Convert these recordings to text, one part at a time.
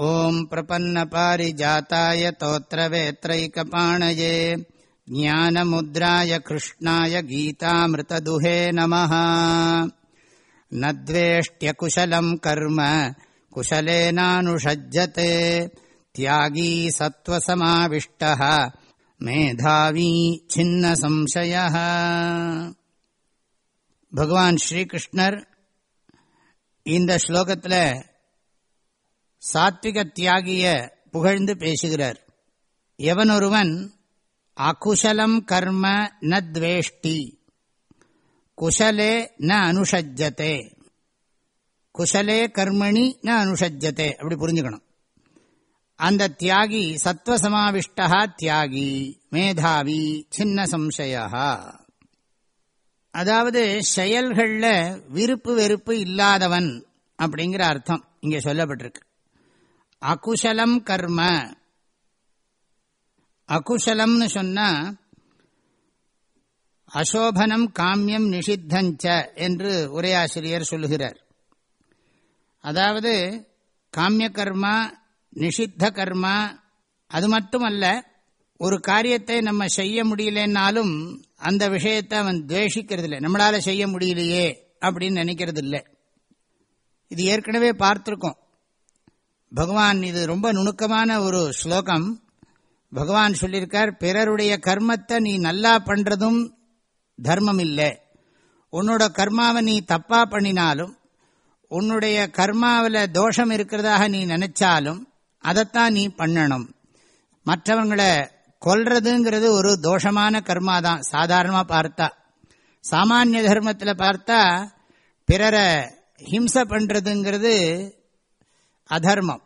ॐ प्रपन्नपारिजाताय तोत्रवेत्रैकपाणये ज्ञानमुद्राय कृष्णाय गीतामृतदुहे नमः न द्वेष्ट्यकुशलम् कर्म कुशलेनानुषज्यते त्यागी सत्त्वसमाविष्टः मेधावी छिन्नसंशयः பகவான் ஸ்ரீகிருஷ்ணர் இந்த ஸ்லோகத்தில் சாத்விக தியாகிய புகழ்ந்து பேசுகிறார். எவனொருவன் அகுஷலம் கர்ம நத்வேஷ்டி குசலே குஷலே ந அனுஷஜ்ஜதே. குஷலே கர்மணி ந அனுஷஜ்ஜதே. அப்படி புரிஞ்சுக்கணும். அந்த தியாகி சத்வசமாவிஷ்டா தியாகி மேதாவி சின்ன சம்சயா. அதாவது செயல்களில் விருப்பு வெறுப்பு இல்லாதவன் அப்படிங்கிற அர்த்தம் இங்கே சொல்லப்பட்டிருக்கு. அகுஷலம் கர்ம. அகுஷலம்னு சொன்னா அசோபனம் காமியம் நிஷித்தஞ்ச என்று உரையாசிரியர் சொல்லுகிறார் அதாவது காமிய கர்மா நிஷித்த கர்மா அது மட்டுமல்ல ஒரு காரியத்தை நம்ம செய்ய முடியலன்னாலும் அந்த விஷயத்தை அவன் துவேஷிக்கிறது இல்லை நம்மளால செய்ய முடியலையே அப்படின்னு நினைக்கிறது இல்லை இது ஏற்கனவே பார்த்துருக்கோம். பகவான் இது ரொம்ப நுணுக்கமான ஒரு ஸ்லோகம். பகவான் சொல்லியிருக்கார் பிறருடைய கர்மத்தை நீ நல்லா பண்றதும் தர்மம் இல்லை உன்னோட கர்மாவை நீ தப்பா பண்ணினாலும் உன்னுடைய கர்மாவில் தோஷம் இருக்கிறதாக நீ நினைச்சாலும் அதைத்தான் நீ பண்ணணும். மற்றவங்களை கொல்றதுங்கிறது ஒரு தோஷமான கர்மா தான் சாதாரணமாக பார்த்தா. சாமானிய தர்மத்தில் பார்த்தா பிறரை ஹிம்சை பண்ணுறதுங்கிறது அதர்மம்.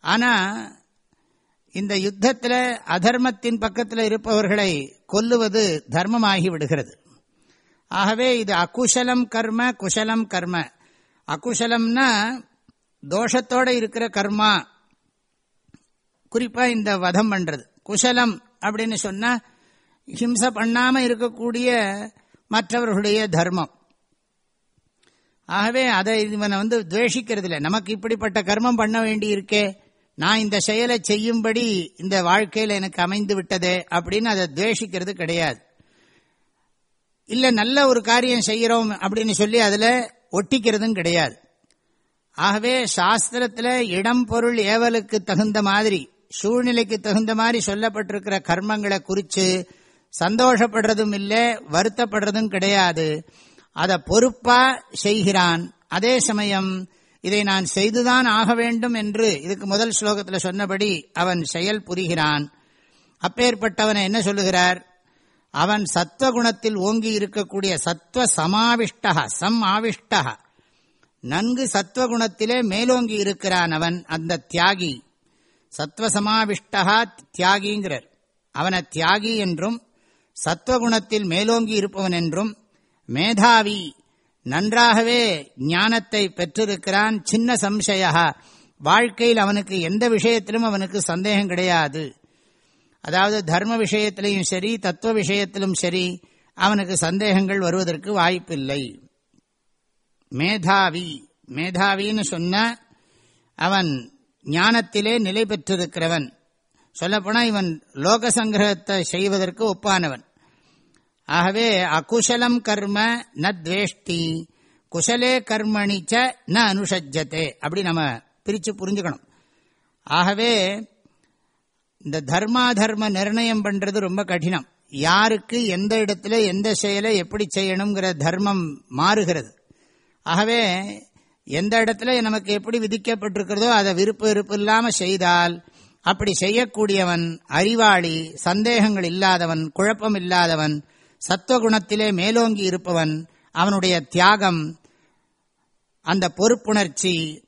ஆனால் இந்த யுத்தத்தில் அதர்மத்தின் பக்கத்தில் இருப்பவர்களை கொல்லுவது தர்மமாகி விடுகிறது. ஆகவே இது அகுஷலம் கர்ம குஷலம் கர்ம. அகுஷலம்னா தோஷத்தோடு இருக்கிற கர்மா. குறிப்பாக இந்த வதம் பண்ணுறது குஷலம் அப்படின்னு சொன்னால் ஹிம்சை பண்ணாமல் இருக்கக்கூடிய மற்றவர்களுடைய தர்மம். ஆகவே அதை இவனை வந்து துவேஷிக்கிறது இல்லை நமக்கு இப்படிப்பட்ட கர்மம் பண்ண வேண்டி இருக்கே நான் இந்த செயலை செய்யும்படி இந்த வாழ்க்கையில் எனக்கு அமைந்து விட்டதே அப்படின்னு அதை துவேஷிக்கிறது கிடையாது. இல்லை நல்ல ஒரு காரியம் செய்கிறோம் அப்படின்னு சொல்லி அதில் ஒட்டிக்கிறதும் கிடையாது. ஆகவே சாஸ்திரத்தில் இடம் பொருள் ஏவலுக்கு தகுந்த மாதிரி சூழ்நிலைக்கு தகுந்த மாதிரி சொல்லப்பட்டிருக்கிற கர்மங்களை குறித்து சந்தோஷப்படுறதும் இல்லை வருத்தப்படுறதும் கிடையாது. அதை பொறுப்பா செய்கிறான். அதே சமயம் இதை நான் செய்துதான் ஆக வேண்டும் என்று இதுக்கு முதல் ஸ்லோகத்தில் சொன்னபடி அவன் செயல் புரிகிறான். அப்பேற்பட்டவனை என்ன சொல்லுகிறார்? அவன் சத்வகுணத்தில் ஓங்கி இருக்கக்கூடிய சத்துவ சமாவிஷ்டா சம் ஆவிஷ்டா. நன்கு சத்வகுணத்திலே மேலோங்கி இருக்கிறான் அவன் அந்த தியாகி. சத்வசமாவிஷ்டா தியாகிங்கிறார். அவனை தியாகி என்றும் சத்துவகுணத்தில் மேலோங்கி இருப்பவன் என்றும் மேதாவி நன்றாகவே ஞானத்தை பெற்றிருக்கிறான். சின்ன சம்சயா வாழ்க்கையில் அவனுக்கு எந்த விஷயத்திலும் அவனுக்கு சந்தேகம் கிடையாது. அதாவது தர்ம விஷயத்திலையும் சரி தத்துவ விஷயத்திலும் சரி அவனுக்கு சந்தேகங்கள் வருவதற்கு வாய்ப்பில்லை. மேதாவி மேதாவின்னு சொன்ன அவன் ஞானத்திலே நிலை பெற்றிருக்கிறவன். சொல்லப்போனால் இவன் லோக சங்கிரகத்தை செய்வதற்கு ஒப்பானவன். ஆகவே அகுஷலம் கர்ம ந துவேஷ்டி. குஷலே கர்மணிச்ச ந அனுஷஜத்தே அப்படி நம்ம பிரித்து புரிஞ்சுக்கணும். ஆகவே இந்த தர்மாதர்ம நிர்ணயம் பண்ணுறது ரொம்ப கடினம். யாருக்கு எந்த இடத்துல எந்த செயலை எப்படி செய்யணுங்கிற தர்மம் மாறுகிறது. ஆகவே எந்த இடத்துல நமக்கு எப்படி விதிக்கப்பட்டிருக்கிறதோ அதை விருப்ப விருப்பு இல்லாமல் செய்தால் அப்படி செய்யக்கூடியவன் அறிவாளி சந்தேகங்கள் இல்லாதவன் குழப்பம் இல்லாதவன் சத்துவகுணத்திலே மேலோங்கி இருப்பவன் அவனுடைய தியாகம் அந்த பொறுப்புணர்ச்சி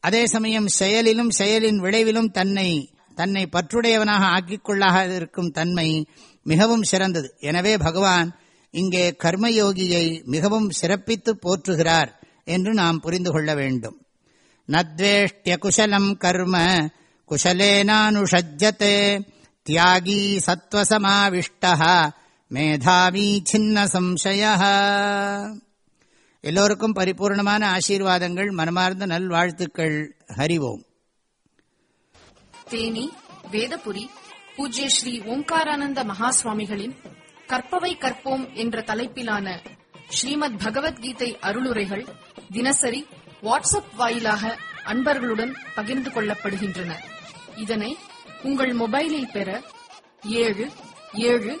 அதே சமயம் செயலிலும் செயலின் விளைவிலும் தன்னை தன்னை பற்றுடையவனாக ஆக்கிக்கொள்ளாக இருக்கும் தன்மை மிகவும் சிறந்தது. எனவே பகவான் இங்கே கர்மயோகியை மிகவும் சிறப்பித்து போற்றுகிறார் என்று நாம் புரிந்து கொள்ள வேண்டும். நத்வேஷ்டிய குசலம் கர்ம குசலேனானுஷஜ்ஜத்தே தியாகி சத்வசமாவிஷ்டா மேதாவி சின்ன சம்சய எல்லோருக்கும் பரிபூர்ணமான ஆசீர்வாதங்கள் மனமார்ந்த நல்வாழ்த்துக்கள். ஹரிவோம். தேனி வேதபுரி பூஜ்ய ஸ்ரீ ஓம்காரானந்த மகாசுவாமிகளின் கற்பவை கற்போம் என்ற தலைப்பிலான ஸ்ரீமத் பகவத்கீதை அருளுரைகள் தினசரி வாட்ஸ்அப் வாயிலாக அன்பர்களுடன் பகிர்ந்து கொள்ளப்படுகின்றன. இதனை உங்கள் மொபைலில் பெற ஏழு ஏழு